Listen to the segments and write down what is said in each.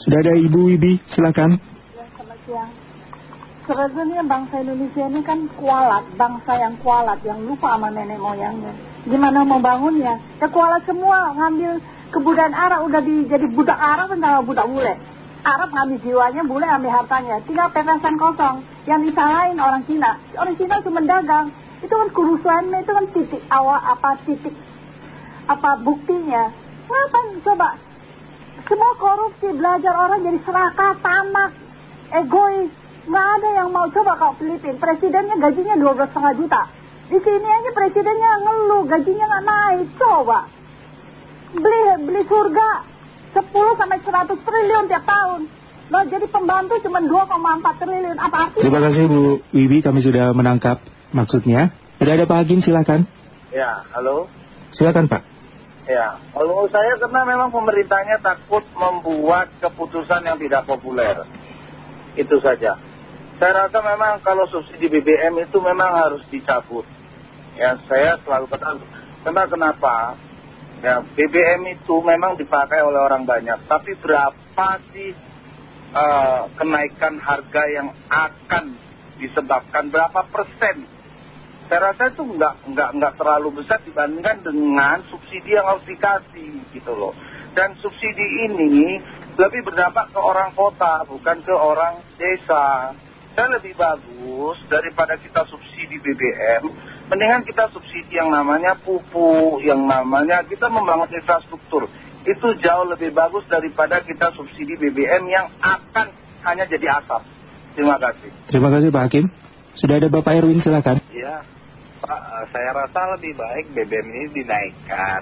Sudah ada Ibu Wibi, silakan. Ya, selamat siang. Sebetulnya bangsa Indonesia ini kan kualat, bangsa yang kualat, yang lupa sama nenek moyangnya. Gimana mau bangunnya? Ya kualat semua, ngambil kebudayaan Arab, udah di, jadi budak Arab sama budak bule. Arab ngambil jiwanya, bule ambil hartanya. Tinggal pepesan kosong. Yang disalahin orang Cina. Orang Cina cuma dagang. Itu kan kerusuhannya, itu kan titik awal, apa titik, apa buktinya. Kenapa coba? Semua korupsi, belajar orang jadi serakah, tamak, egois. Nggak ada yang mau coba kalau Filipin. Presidennya gajinya 12,5 juta. Di sini aja presidennya ngeluh, gajinya nggak naik. Coba. Beli, beli surga 10 sampai 100 triliun tiap tahun. Loh, jadi pembantu cuma 2,4 triliun. Apa artinya? Terima kasih Bu Wibi, kami sudah menangkap maksudnya. Sudah ada Pak Hakim, silakan. Ya, halo. Silakan Pak. Ya, kalau saya karena memang pemerintahnya takut membuat keputusan yang tidak populer. Itu saja. Saya rasa memang kalau subsidi BBM itu memang harus dicabut. Ya, saya selalu katakan, karena kenapa? Ya, BBM itu memang dipakai oleh orang banyak. Tapi berapa sih uh, kenaikan harga yang akan disebabkan berapa persen? Saya rasa itu nggak, nggak, nggak terlalu besar dibandingkan dengan subsidi yang harus dikasih gitu loh. Dan subsidi ini lebih berdampak ke orang kota, bukan ke orang desa. Saya lebih bagus daripada kita subsidi BBM, mendingan kita subsidi yang namanya pupuk, yang namanya kita membangun infrastruktur. Itu jauh lebih bagus daripada kita subsidi BBM yang akan hanya jadi asap. Terima kasih. Terima kasih Pak Hakim. Sudah ada Bapak Erwin, silakan. Iya, Pak, saya rasa lebih baik BBM ini dinaikkan.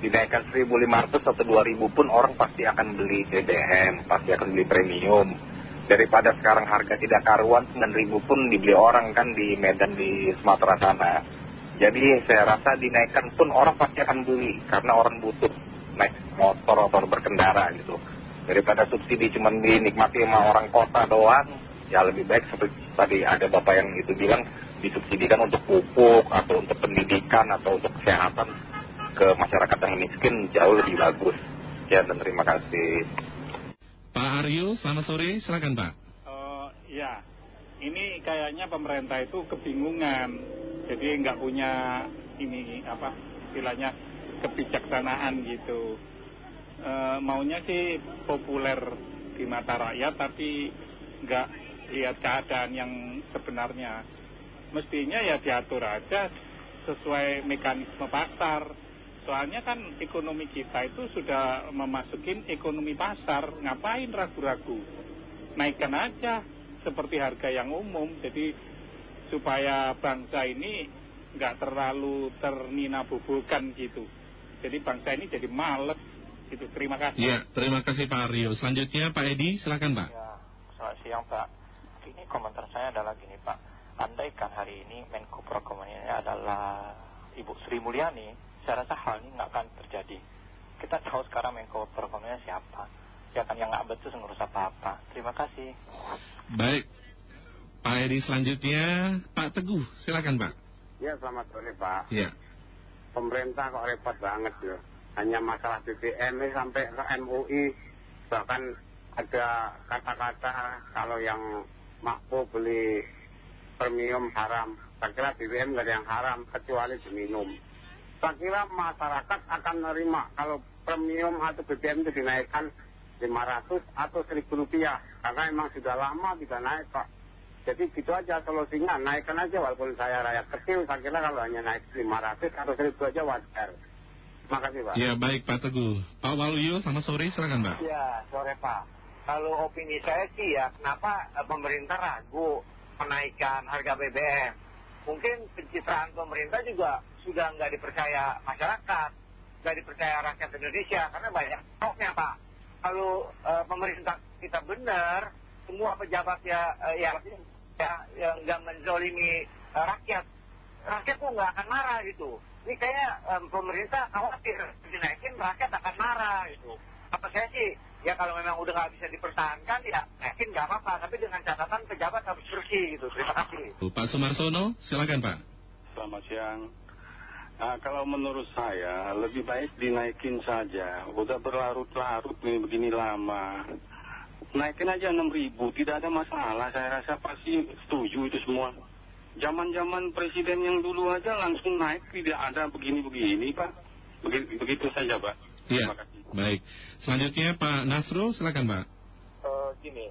Dinaikkan 1.500 atau 2.000 pun orang pasti akan beli BBM, pasti akan beli premium. Daripada sekarang harga tidak karuan, 9.000 pun dibeli orang kan di Medan, di Sumatera sana. Jadi saya rasa dinaikkan pun orang pasti akan beli, karena orang butuh naik motor atau berkendara gitu. Daripada subsidi cuma dinikmati sama orang kota doang, ya lebih baik seperti tadi ada Bapak yang itu bilang, disubsidikan untuk pupuk atau untuk pendidikan atau untuk kesehatan ke masyarakat yang miskin jauh lebih bagus. Ya, dan terima kasih. Pak Aryo, selamat sore, silakan Pak. Uh, ya, ini kayaknya pemerintah itu kebingungan, jadi nggak punya ini apa istilahnya kebijaksanaan gitu. Uh, maunya sih populer di mata rakyat, tapi nggak lihat keadaan yang sebenarnya. Mestinya ya diatur aja sesuai mekanisme pasar Soalnya kan ekonomi kita itu sudah memasukin ekonomi pasar, ngapain ragu-ragu? Naikkan aja seperti harga yang umum, jadi supaya bangsa ini nggak terlalu ternina bubukan gitu. Jadi bangsa ini jadi males gitu. Terima kasih. Ya, terima kasih Pak Aryo. Selanjutnya Pak Edi, silakan Pak. Ya, selamat siang Pak. Ini komentar saya adalah gini Pak. Andaikan hari ini Menko Perekonomian adalah Ibu Sri Mulyani, saya rasa hal ini nggak akan terjadi. Kita tahu sekarang Menko Perekonomian siapa. Ya kan yang nggak betul ngurus apa-apa. Terima kasih. Baik. Pak Edi selanjutnya, Pak Teguh, silakan Pak. Ya, selamat sore Pak. Ya. Pemerintah kok repot banget ya. Hanya masalah BBM sampai ke MUI. Bahkan ada kata-kata kalau yang mampu beli premium haram. Saya kira BBM nggak ada yang haram kecuali diminum. Saya kira masyarakat akan menerima kalau premium atau BBM itu dinaikkan 500 atau 1000 rupiah. Karena memang sudah lama tidak naik Pak jadi gitu aja solusinya. Naikkan aja walaupun saya rakyat kecil. Saya kira kalau hanya naik 500 atau 1000 aja wajar. Terima kasih Pak. Ya baik Pak Teguh. Pak Waluyo selamat sore. Silakan Pak. Ya sore Pak kalau opini saya sih ya kenapa pemerintah ragu menaikkan harga BBM mungkin pencitraan pemerintah juga sudah nggak dipercaya masyarakat, nggak dipercaya rakyat Indonesia karena banyak hoaxnya Pak. Kalau uh, pemerintah kita benar, semua pejabat ya, uh, ya, ya yang nggak menzolimi rakyat, rakyat tuh nggak akan marah gitu. Ini kayaknya pemerintah khawatir dinaikin rakyat akan marah gitu. Apa saya sih ya kalau memang udah nggak bisa dipertahankan ya naikin nggak apa-apa tapi dengan catatan pejabat harus bersih gitu terima kasih Pak Sumarsono silakan Pak Selamat siang Nah, kalau menurut saya lebih baik dinaikin saja. Udah berlarut-larut nih begini lama. naikin aja 6 ribu, tidak ada masalah. Saya rasa pasti setuju itu semua. Zaman-zaman presiden yang dulu aja langsung naik, tidak ada begini-begini, Pak. Begitu, begitu saja, Pak. Iya, baik. Selanjutnya Pak Nasrul, silakan Pak. Uh, gini,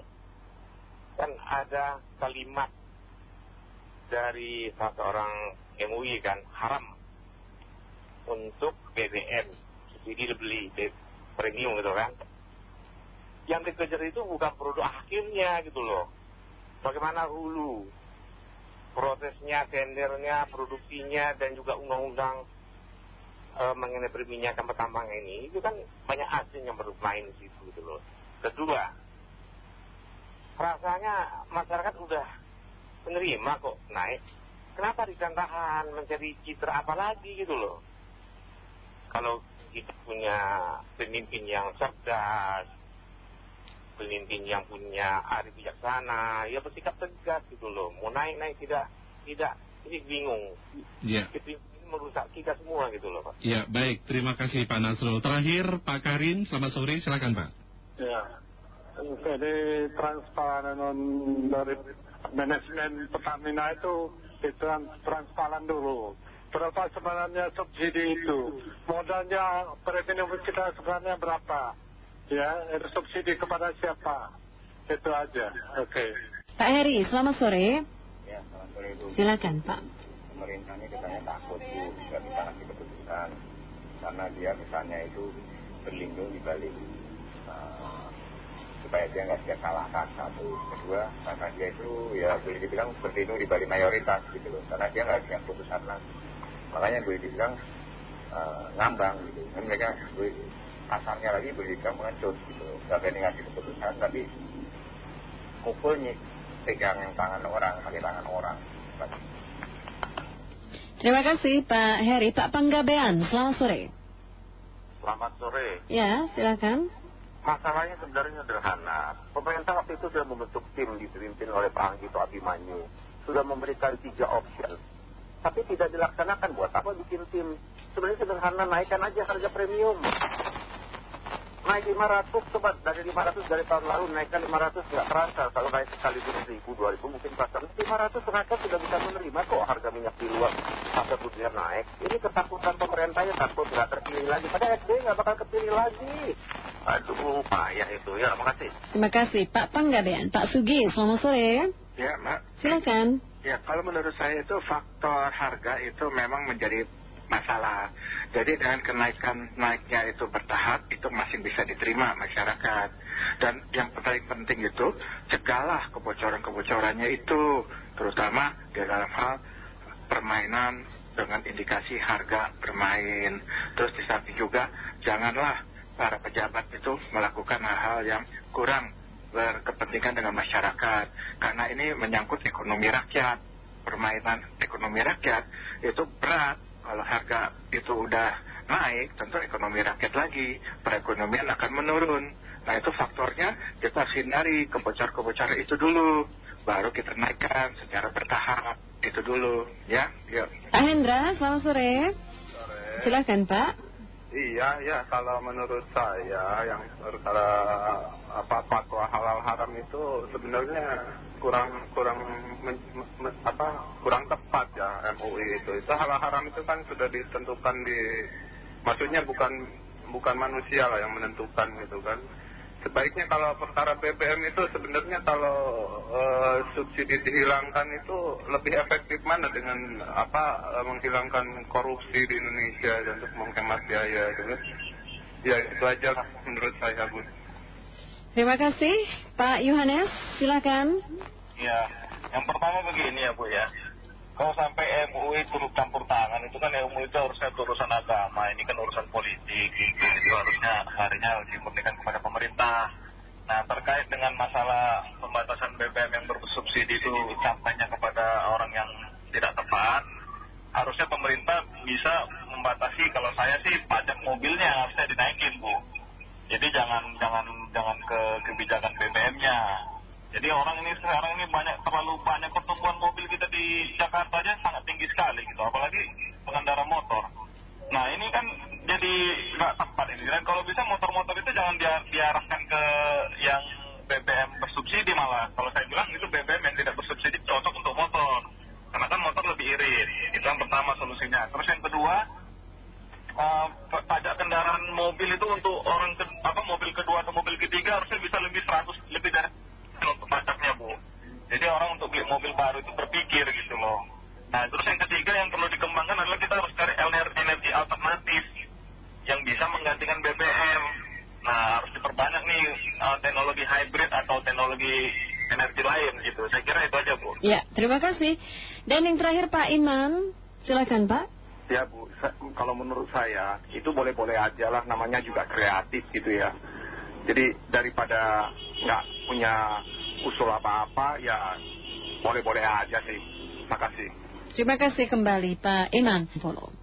kan ada kalimat dari satu orang MUI kan, haram untuk BBM, subsidi beli premium gitu kan. Yang dikejar itu bukan produk akhirnya gitu loh. Bagaimana hulu, prosesnya, tendernya, produksinya, dan juga undang-undang uh, mengenai perminyakan pertambangan ini itu kan banyak asing yang bermain di situ gitu loh. Kedua, rasanya masyarakat udah menerima kok naik. Kenapa ditandahan mencari citra apa lagi gitu loh. Kalau kita punya pemimpin yang cerdas, pemimpin yang punya arif bijaksana, ya bersikap tegas gitu loh. Mau naik-naik tidak, tidak, ini bingung. Iya. Yeah merusak kita semua gitu loh Pak. Ya baik, terima kasih Pak Nasrul. Terakhir Pak Karin, selamat sore, silakan Pak. Ya, jadi transparan dari manajemen Pertamina itu itu transparan dulu. Berapa sebenarnya subsidi itu? Modalnya premium kita sebenarnya berapa? Ya, itu subsidi kepada siapa? Itu aja. Oke. Okay. Pak Heri, selamat sore. Ya, selamat sore Bu. Silakan Pak pemerintah ini katanya takut tuh nggak bisa ngasih keputusan. Karena dia misalnya itu berlindung di balik uh, supaya dia nggak bisa kalahkan satu kedua karena dia itu ya boleh dibilang berlindung di balik mayoritas gitu loh. Karena dia nggak bisa keputusan lagi. Makanya boleh dibilang uh, ngambang gitu. Kan mereka kasarnya lagi boleh dibilang mengecut gitu nggak berani ngasih keputusan tapi mukulnya pegang tangan orang pakai tangan orang Terima kasih Pak Heri. Pak Panggabean, selamat sore. Selamat sore. Ya, silakan. Masalahnya sebenarnya sederhana. Pemerintah waktu itu sudah membentuk tim dipimpin oleh Pak Anggito Abimanyu. Sudah memberikan tiga opsi. Tapi tidak dilaksanakan. Buat apa bikin tim? Sebenarnya sederhana, naikkan aja harga premium naik 500 coba dari 500 dari tahun lalu naikkan 500 nggak terasa kalau naik sekali 1000 2000 mungkin pasar 500 rakyat sudah bisa menerima kok harga minyak di luar. Harga dunia naik. Ini ketakutan pemerintahnya takut nggak terpilih lagi. Pada SD nggak bakal kepilih lagi. Aduh payah itu. Ya makasih terima kasih. Pak Panggabean Pak Sugi. Selamat sore. Ya Mbak. Silakan. Ya kalau menurut saya itu faktor harga itu memang menjadi masalah. Jadi dengan kenaikan naiknya itu bertahap itu masih bisa diterima masyarakat. Dan yang paling penting itu cegahlah kebocoran-kebocorannya itu terutama di dalam hal permainan dengan indikasi harga bermain. Terus di juga janganlah para pejabat itu melakukan hal-hal yang kurang berkepentingan dengan masyarakat. Karena ini menyangkut ekonomi rakyat. Permainan ekonomi rakyat itu berat kalau harga itu udah naik, tentu ekonomi rakyat lagi, perekonomian akan menurun. Nah itu faktornya kita harus hindari kebocor-kebocor itu dulu, baru kita naikkan secara bertahap itu dulu, ya. Yuk. Pak Hendra, selamat sore. Sore. Silakan Pak. Iya, ya kalau menurut saya yang perkara apa fatwa halal haram itu sebenarnya kurang kurang men, men, apa kurang tepat ya MUI itu. Itu halal haram itu kan sudah ditentukan di maksudnya bukan bukan manusia lah yang menentukan gitu kan. Sebaiknya kalau perkara BBM itu sebenarnya kalau uh, subsidi dihilangkan itu lebih efektif mana dengan apa uh, menghilangkan korupsi di Indonesia dan untuk menghemat biaya gitu. Ya itu aja menurut saya Bu. Terima kasih Pak Yohanes, silakan. Ya, yang pertama begini ya Bu ya. Kalau sampai MUI turut campur tangan itu kan MUI itu harusnya urusan agama, ini kan urusan politik, itu harusnya harinya dimurnikan kepada pemerintah. Nah terkait dengan masalah pembatasan BBM yang bersubsidi itu campainya kepada orang yang tidak tepat, harusnya pemerintah bisa membatasi kalau saya sih pajak mobilnya harusnya dinaikin bu. Jadi jangan jangan jangan ke kebijakan BBM-nya. Jadi orang ini sekarang ini banyak terlalu banyak pertumbuhan mobil kita di Jakarta aja sangat tinggi sekali gitu, apalagi pengendara motor. Nah ini kan jadi nggak tepat ini. Dan kalau bisa motor-motor itu jangan diarahkan ke yang BBM bersubsidi malah. Kalau saya bilang itu BBM yang tidak bersubsidi cocok untuk motor. Karena kan motor lebih irit. Itu yang pertama solusinya. Terus yang kedua, uh, pajak kendaraan mobil itu untuk orang ke, apa mobil kedua atau mobil ketiga harusnya bisa lebih 100 lebih dari untuk pajaknya bu. Beli mobil baru itu berpikir gitu loh. Nah terus yang ketiga yang perlu dikembangkan adalah kita harus cari energi alternatif yang bisa menggantikan BBM. Nah harus diperbanyak nih uh, teknologi hybrid atau teknologi energi lain gitu. Saya kira itu aja bu. Ya terima kasih. Dan yang terakhir Pak Iman, silakan Pak. Ya Bu, kalau menurut saya itu boleh-boleh aja lah namanya juga kreatif gitu ya. Jadi daripada nggak punya usul apa-apa ya boleh-boleh aja sih. Terima kasih. Terima kasih kembali Pak Iman. Follow.